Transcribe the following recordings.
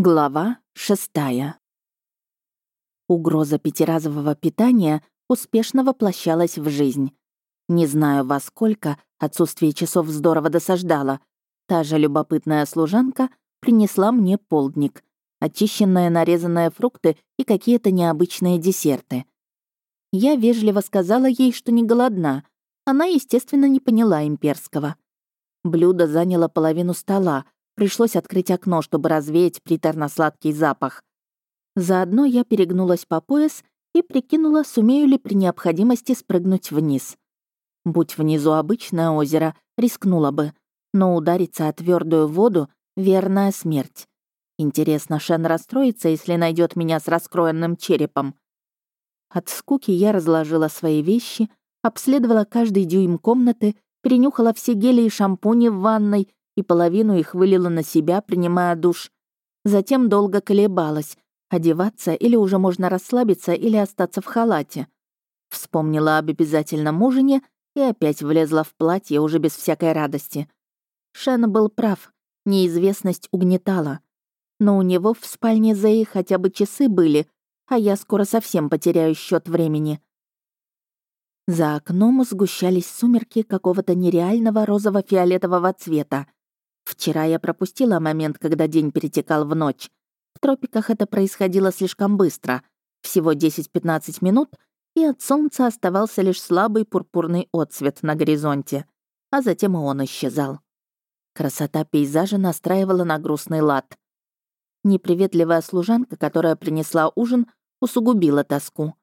Глава шестая. Угроза пятиразового питания успешно воплощалась в жизнь. Не знаю во сколько, отсутствие часов здорово досаждало. Та же любопытная служанка принесла мне полдник, очищенные нарезанные фрукты и какие-то необычные десерты. Я вежливо сказала ей, что не голодна. Она, естественно, не поняла имперского. Блюдо заняло половину стола, Пришлось открыть окно, чтобы развеять приторно-сладкий запах. Заодно я перегнулась по пояс и прикинула, сумею ли при необходимости спрыгнуть вниз. Будь внизу обычное озеро, рискнула бы, но удариться о твердую воду — верная смерть. Интересно, Шен расстроится, если найдет меня с раскроенным черепом. От скуки я разложила свои вещи, обследовала каждый дюйм комнаты, перенюхала все гели и шампуни в ванной и половину их вылила на себя, принимая душ. Затем долго колебалась, одеваться или уже можно расслабиться или остаться в халате. Вспомнила об обязательном ужине и опять влезла в платье уже без всякой радости. Шен был прав, неизвестность угнетала. Но у него в спальне Зеи хотя бы часы были, а я скоро совсем потеряю счет времени. За окном сгущались сумерки какого-то нереального розово-фиолетового цвета. Вчера я пропустила момент, когда день перетекал в ночь. В тропиках это происходило слишком быстро. Всего 10-15 минут, и от солнца оставался лишь слабый пурпурный отсвет на горизонте. А затем и он исчезал. Красота пейзажа настраивала на грустный лад. Неприветливая служанка, которая принесла ужин, усугубила тоску.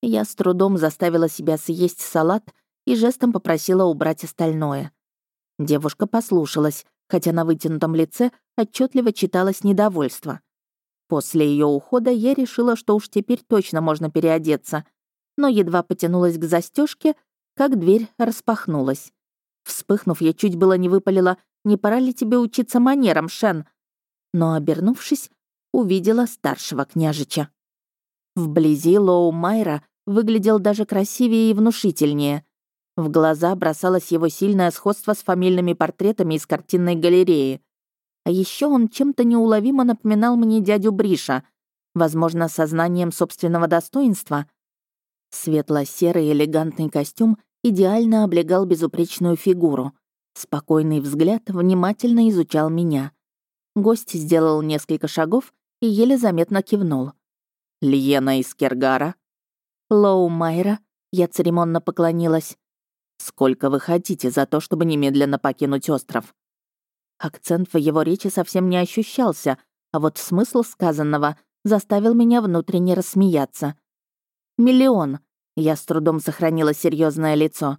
Я с трудом заставила себя съесть салат и жестом попросила убрать остальное. Девушка послушалась, хотя на вытянутом лице отчетливо читалось недовольство. После ее ухода я решила, что уж теперь точно можно переодеться, но едва потянулась к застежке, как дверь распахнулась. Вспыхнув, я чуть было не выпалила «Не пора ли тебе учиться манерам, Шен?» Но, обернувшись, увидела старшего княжича. Вблизи Лоу Майра выглядел даже красивее и внушительнее. В глаза бросалось его сильное сходство с фамильными портретами из картинной галереи. А еще он чем-то неуловимо напоминал мне дядю Бриша, возможно, сознанием собственного достоинства. Светло-серый элегантный костюм идеально облегал безупречную фигуру. Спокойный взгляд внимательно изучал меня. Гость сделал несколько шагов и еле заметно кивнул. «Льена из Кергара?» «Лоу Майра», — я церемонно поклонилась. Сколько вы хотите за то, чтобы немедленно покинуть остров?» Акцент в его речи совсем не ощущался, а вот смысл сказанного заставил меня внутренне рассмеяться. «Миллион!» — я с трудом сохранила серьезное лицо.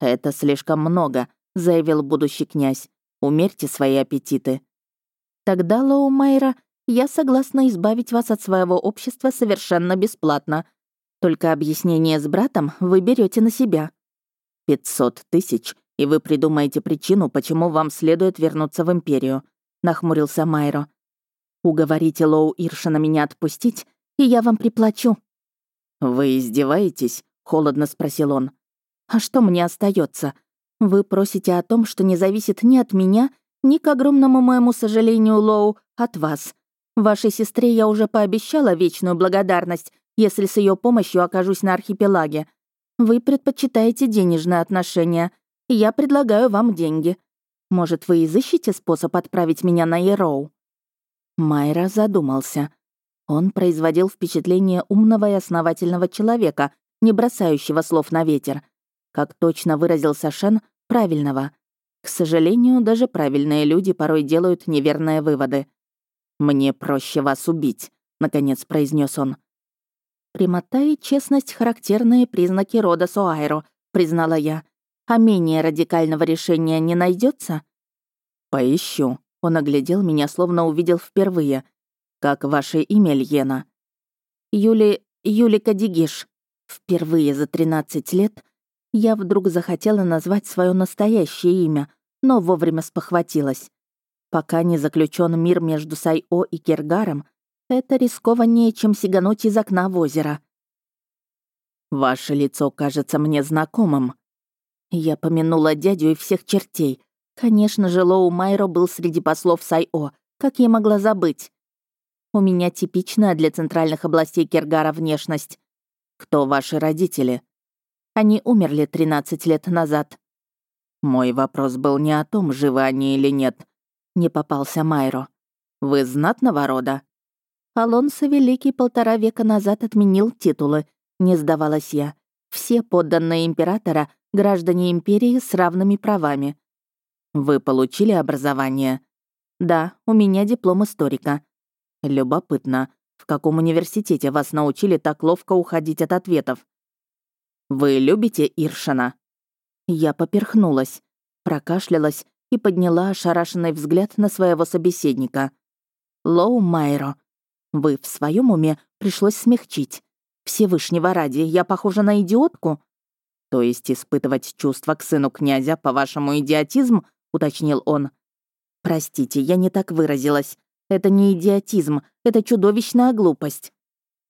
«Это слишком много», — заявил будущий князь. «Умерьте свои аппетиты». «Тогда, Лоу Майра, я согласна избавить вас от своего общества совершенно бесплатно. Только объяснение с братом вы берете на себя». «Пятьсот тысяч, и вы придумаете причину, почему вам следует вернуться в Империю», — нахмурился Майро. «Уговорите Лоу Иршина меня отпустить, и я вам приплачу». «Вы издеваетесь?» — холодно спросил он. «А что мне остается? Вы просите о том, что не зависит ни от меня, ни, к огромному моему сожалению, Лоу, от вас. Вашей сестре я уже пообещала вечную благодарность, если с ее помощью окажусь на архипелаге. Вы предпочитаете денежные отношения. Я предлагаю вам деньги. Может, вы изыщете способ отправить меня на Ероу?» Майра задумался. Он производил впечатление умного и основательного человека, не бросающего слов на ветер. Как точно выразился Шен, правильного. К сожалению, даже правильные люди порой делают неверные выводы. «Мне проще вас убить», — наконец произнес он. «Прямота и честность — характерные признаки рода Суайро», — признала я. «А менее радикального решения не найдется? «Поищу», — он оглядел меня, словно увидел впервые. «Как ваше имя, Льена?» «Юли... Юли Кадигиш». Впервые за 13 лет я вдруг захотела назвать свое настоящее имя, но вовремя спохватилась. Пока не заключен мир между Сайо и Кергаром, это рискованнее, чем сигануть из окна в озеро. «Ваше лицо кажется мне знакомым». Я помянула дядю и всех чертей. Конечно же, Лоу Майро был среди послов Сайо. Как я могла забыть? У меня типичная для центральных областей Киргара внешность. Кто ваши родители? Они умерли 13 лет назад. Мой вопрос был не о том, живы они или нет. Не попался Майро. Вы знатного рода? Алонсо Великий полтора века назад отменил титулы, не сдавалась я. Все подданные императора — граждане империи с равными правами. Вы получили образование? Да, у меня диплом историка. Любопытно. В каком университете вас научили так ловко уходить от ответов? Вы любите Иршина? Я поперхнулась, прокашлялась и подняла ошарашенный взгляд на своего собеседника. «Лоу Майро, вы в своем уме пришлось смягчить. Всевышнего ради, я похожа на идиотку?» «То есть испытывать чувства к сыну князя, по-вашему, идиотизм?» — уточнил он. «Простите, я не так выразилась. Это не идиотизм, это чудовищная глупость».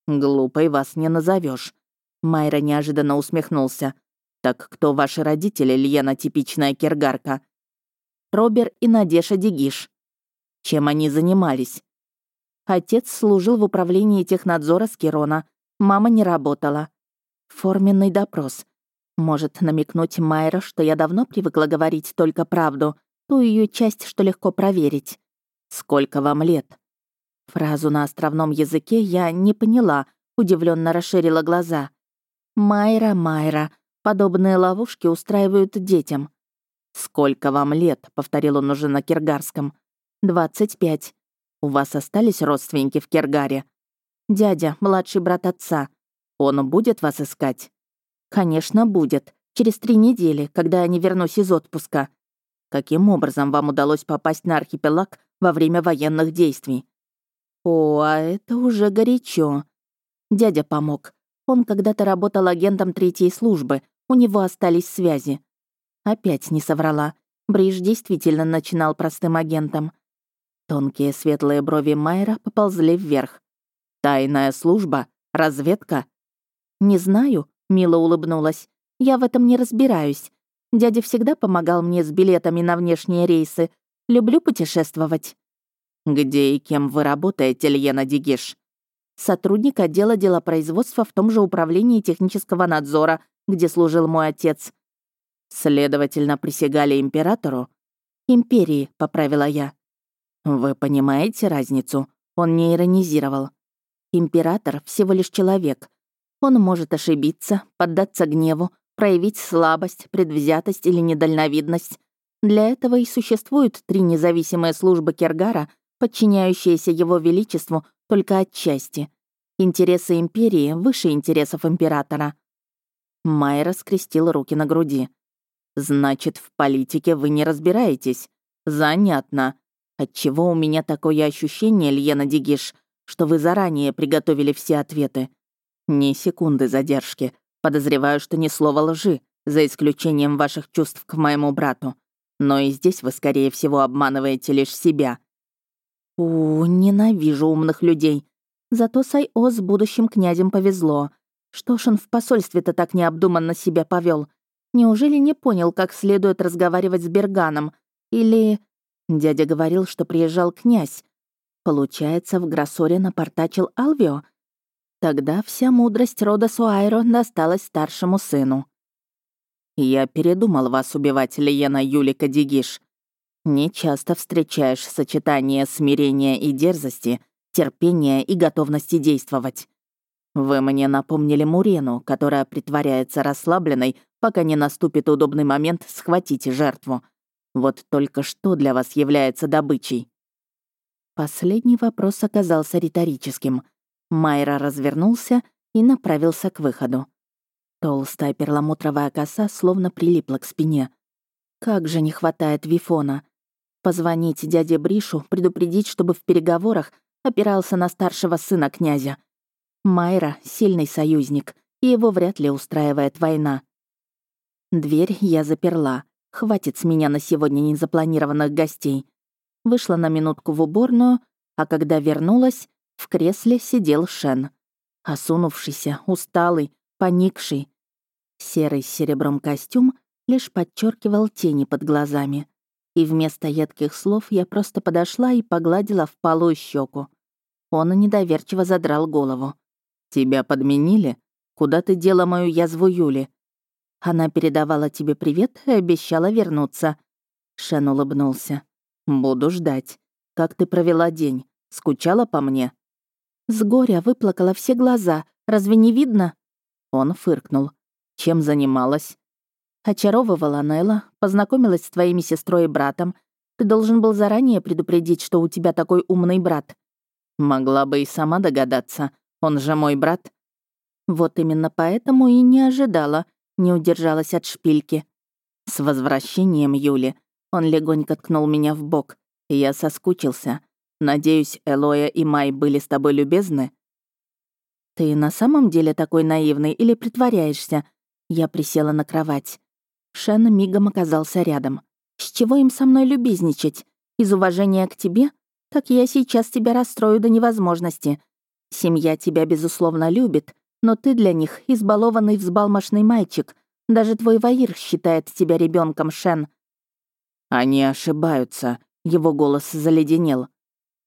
«Глупой вас не назовешь. Майра неожиданно усмехнулся. «Так кто ваши родители, Льена типичная киргарка?» «Робер и Надеша Дегиш». «Чем они занимались?» Отец служил в управлении технадзора Скирона, мама не работала. Форменный допрос. Может намекнуть Майра, что я давно привыкла говорить только правду, ту ее часть, что легко проверить. «Сколько вам лет?» Фразу на островном языке я не поняла, удивленно расширила глаза. «Майра, Майра, подобные ловушки устраивают детям». «Сколько вам лет?» — повторил он уже на киргарском. «Двадцать пять. У вас остались родственники в Киргаре?» «Дядя, младший брат отца. Он будет вас искать?» «Конечно, будет. Через три недели, когда я не вернусь из отпуска». «Каким образом вам удалось попасть на архипелаг во время военных действий?» «О, а это уже горячо. Дядя помог. Он когда-то работал агентом третьей службы, у него остались связи». Опять не соврала. Бриш действительно начинал простым агентом. Тонкие светлые брови Майера поползли вверх. «Тайная служба? Разведка?» «Не знаю», — мило улыбнулась. «Я в этом не разбираюсь. Дядя всегда помогал мне с билетами на внешние рейсы. Люблю путешествовать». «Где и кем вы работаете, Льена Дигиш?» «Сотрудник отдела делопроизводства в том же управлении технического надзора, где служил мой отец». «Следовательно, присягали императору?» «Империи», — поправила я. Вы понимаете разницу? Он не иронизировал. Император всего лишь человек. Он может ошибиться, поддаться гневу, проявить слабость, предвзятость или недальновидность. Для этого и существуют три независимые службы Кергара, подчиняющиеся его величеству только отчасти. Интересы империи выше интересов императора. Майра скрестил руки на груди. «Значит, в политике вы не разбираетесь. Занятно. Отчего у меня такое ощущение, Льена Дигиш, что вы заранее приготовили все ответы? Ни секунды задержки. Подозреваю, что ни слова лжи, за исключением ваших чувств к моему брату. Но и здесь вы, скорее всего, обманываете лишь себя. У, ненавижу умных людей. Зато Сайо с будущим князем повезло. Что ж он в посольстве-то так необдуманно себя повел? Неужели не понял, как следует разговаривать с Берганом? Или... Дядя говорил, что приезжал князь. Получается, в Гроссоре напортачил Алвио? Тогда вся мудрость рода Суайро досталась старшему сыну. «Я передумал вас убивать, Лиена Юлика Дигиш. Не часто встречаешь сочетание смирения и дерзости, терпения и готовности действовать. Вы мне напомнили Мурену, которая притворяется расслабленной, пока не наступит удобный момент схватить жертву. Вот только что для вас является добычей?» Последний вопрос оказался риторическим. Майра развернулся и направился к выходу. Толстая перламутровая коса словно прилипла к спине. Как же не хватает Вифона. Позвонить дяде Бришу, предупредить, чтобы в переговорах опирался на старшего сына князя. Майра — сильный союзник, и его вряд ли устраивает война. Дверь я заперла. Хватит с меня на сегодня незапланированных гостей. Вышла на минутку в уборную, а когда вернулась, в кресле сидел Шен. Осунувшийся, усталый, поникший. Серый с серебром костюм лишь подчеркивал тени под глазами. И вместо едких слов я просто подошла и погладила впалую щеку. Он недоверчиво задрал голову. «Тебя подменили? Куда ты дела мою язву Юли?» Она передавала тебе привет и обещала вернуться. Шен улыбнулся. «Буду ждать. Как ты провела день? Скучала по мне?» С горя выплакала все глаза. Разве не видно?» Он фыркнул. «Чем занималась?» «Очаровывала Нелла, познакомилась с твоими сестрой и братом. Ты должен был заранее предупредить, что у тебя такой умный брат». «Могла бы и сама догадаться. Он же мой брат». «Вот именно поэтому и не ожидала», — не удержалась от шпильки. «С возвращением Юли». Он легонько ткнул меня в бок. Я соскучился. Надеюсь, Элоя и Май были с тобой любезны?» «Ты на самом деле такой наивный или притворяешься?» Я присела на кровать. Шен мигом оказался рядом. «С чего им со мной любезничать? Из уважения к тебе? Так я сейчас тебя расстрою до невозможности. Семья тебя, безусловно, любит, но ты для них избалованный взбалмошный мальчик. Даже твой Ваир считает тебя ребенком, Шен». «Они ошибаются», — его голос заледенел.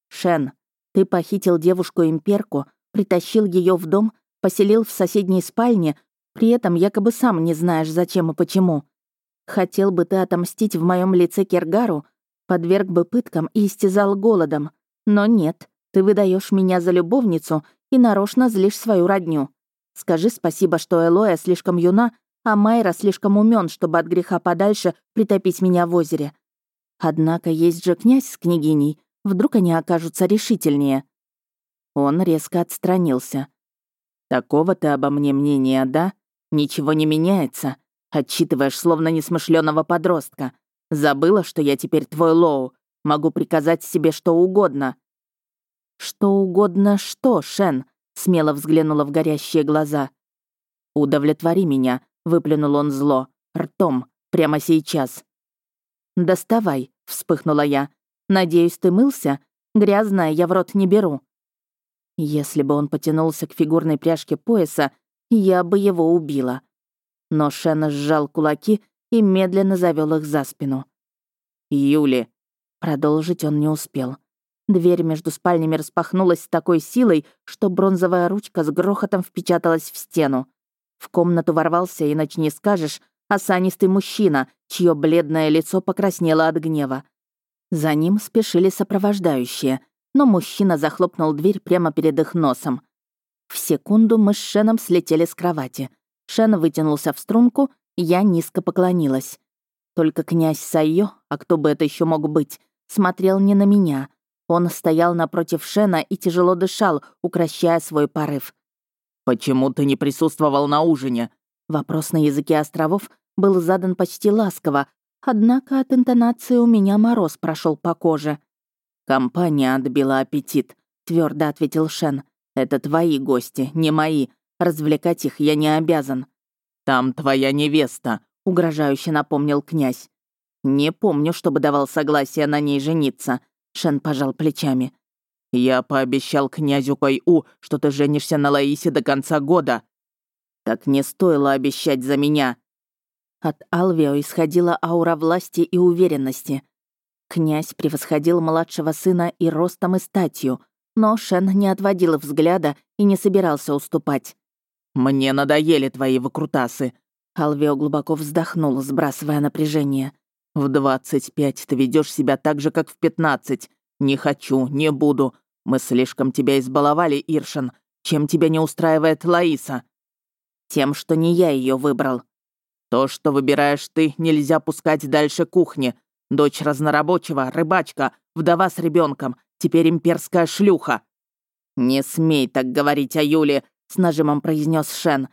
«Шен, ты похитил девушку-имперку, притащил ее в дом, поселил в соседней спальне, при этом якобы сам не знаешь, зачем и почему. Хотел бы ты отомстить в моем лице Кергару, подверг бы пыткам и истязал голодом. Но нет, ты выдаешь меня за любовницу и нарочно злишь свою родню. Скажи спасибо, что Элоя слишком юна, а Майра слишком умен, чтобы от греха подальше притопить меня в озере. Однако есть же князь с княгиней, Вдруг они окажутся решительнее. Он резко отстранился. «Такого ты обо мне мнения, да? Ничего не меняется. Отчитываешь, словно несмышленого подростка. Забыла, что я теперь твой Лоу. Могу приказать себе что угодно». «Что угодно что, Шен?» — смело взглянула в горящие глаза. «Удовлетвори меня», — выплюнул он зло. «Ртом. Прямо сейчас». «Доставай», — вспыхнула я. Надеюсь, ты мылся? Грязное я в рот не беру». Если бы он потянулся к фигурной пряжке пояса, я бы его убила. Но Шена сжал кулаки и медленно завел их за спину. «Юли!» Продолжить он не успел. Дверь между спальнями распахнулась с такой силой, что бронзовая ручка с грохотом впечаталась в стену. В комнату ворвался, иначе не скажешь, осанистый мужчина, чье бледное лицо покраснело от гнева. За ним спешили сопровождающие, но мужчина захлопнул дверь прямо перед их носом. В секунду мы с Шеном слетели с кровати. Шен вытянулся в струнку, я низко поклонилась. Только князь Сайо, а кто бы это еще мог быть, смотрел не на меня. Он стоял напротив Шена и тяжело дышал, укращая свой порыв. «Почему ты не присутствовал на ужине?» Вопрос на языке островов был задан почти ласково, Однако от интонации у меня мороз прошел по коже. «Компания отбила аппетит», — твердо ответил Шен. «Это твои гости, не мои. Развлекать их я не обязан». «Там твоя невеста», — угрожающе напомнил князь. «Не помню, чтобы давал согласие на ней жениться», — Шен пожал плечами. «Я пообещал князю Кой-У, что ты женишься на Лаисе до конца года». «Так не стоило обещать за меня», от Алвио исходила аура власти и уверенности. Князь превосходил младшего сына и ростом, и статью, но Шен не отводил взгляда и не собирался уступать. «Мне надоели твои выкрутасы», — Алвио глубоко вздохнул, сбрасывая напряжение. «В двадцать пять ты ведешь себя так же, как в пятнадцать. Не хочу, не буду. Мы слишком тебя избаловали, Иршин. Чем тебя не устраивает Лаиса?» «Тем, что не я ее выбрал», то, что выбираешь ты, нельзя пускать дальше кухни. Дочь разнорабочего, рыбачка, вдова с ребенком, теперь имперская шлюха». «Не смей так говорить о Юле», — с нажимом произнес Шен.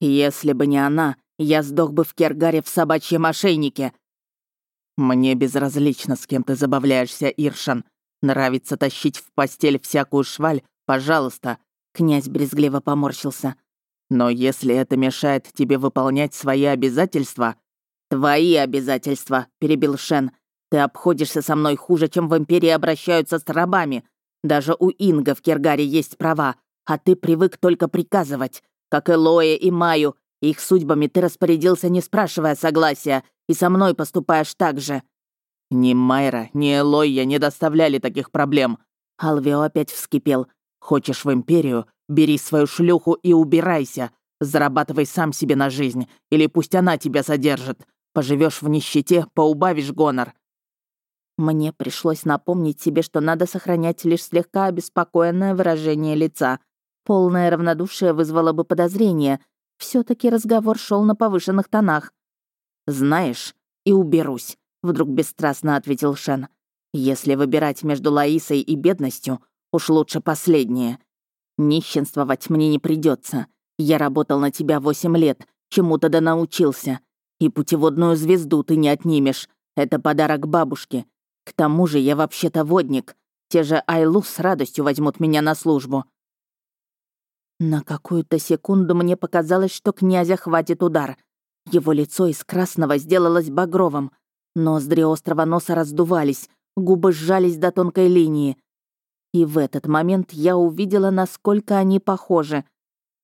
«Если бы не она, я сдох бы в Кергаре в собачьем ошейнике». «Мне безразлично, с кем ты забавляешься, Иршан. Нравится тащить в постель всякую шваль? Пожалуйста». Князь брезгливо поморщился. Но если это мешает тебе выполнять свои обязательства...» «Твои обязательства», — перебил Шен. «Ты обходишься со мной хуже, чем в Империи обращаются с рабами. Даже у Инга в Кергаре есть права, а ты привык только приказывать. Как и Лоэ и Маю, их судьбами ты распорядился, не спрашивая согласия, и со мной поступаешь так же». «Ни Майра, ни Элойя не доставляли таких проблем». Алвио опять вскипел. Хочешь в империю? Бери свою шлюху и убирайся. Зарабатывай сам себе на жизнь, или пусть она тебя содержит. Поживешь в нищете, поубавишь гонор». Мне пришлось напомнить себе, что надо сохранять лишь слегка обеспокоенное выражение лица. Полное равнодушие вызвало бы подозрение. Все таки разговор шел на повышенных тонах. «Знаешь, и уберусь», — вдруг бесстрастно ответил Шен. «Если выбирать между Лаисой и бедностью, уж лучше последнее. Нищенствовать мне не придется. Я работал на тебя восемь лет, чему-то да научился. И путеводную звезду ты не отнимешь. Это подарок бабушке. К тому же я вообще-то водник. Те же Айлу с радостью возьмут меня на службу. На какую-то секунду мне показалось, что князя хватит удар. Его лицо из красного сделалось багровым. Ноздри острого носа раздувались, губы сжались до тонкой линии. И в этот момент я увидела, насколько они похожи.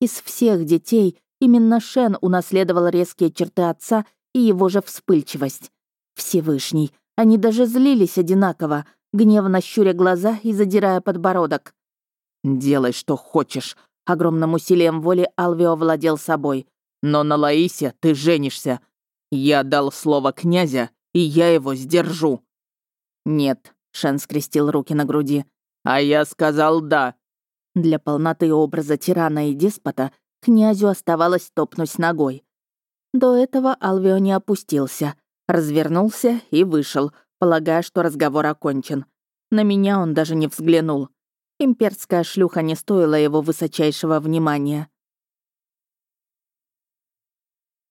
Из всех детей именно Шен унаследовал резкие черты отца и его же вспыльчивость. Всевышний, они даже злились одинаково, гневно щуря глаза и задирая подбородок. «Делай, что хочешь», — огромным усилием воли Алвио владел собой. «Но на Лаисе ты женишься. Я дал слово князя, и я его сдержу». «Нет», — Шен скрестил руки на груди. «А я сказал да». Для полноты образа тирана и деспота князю оставалось топнуть ногой. До этого Алвио не опустился, развернулся и вышел, полагая, что разговор окончен. На меня он даже не взглянул. Имперская шлюха не стоила его высочайшего внимания.